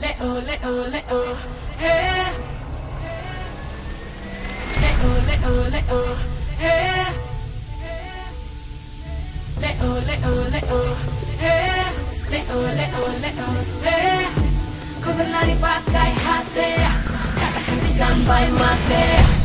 Let oh, let oh, let oh, hey. Let oh, let oh, let oh, hey. Let oh, let oh, let oh, hey. Let oh, let oh, let oh, hey. Ku berlari pakai hati, kata hati sampai mati.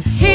Here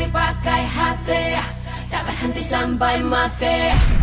dipakai hati Tak berhenti sampai mati.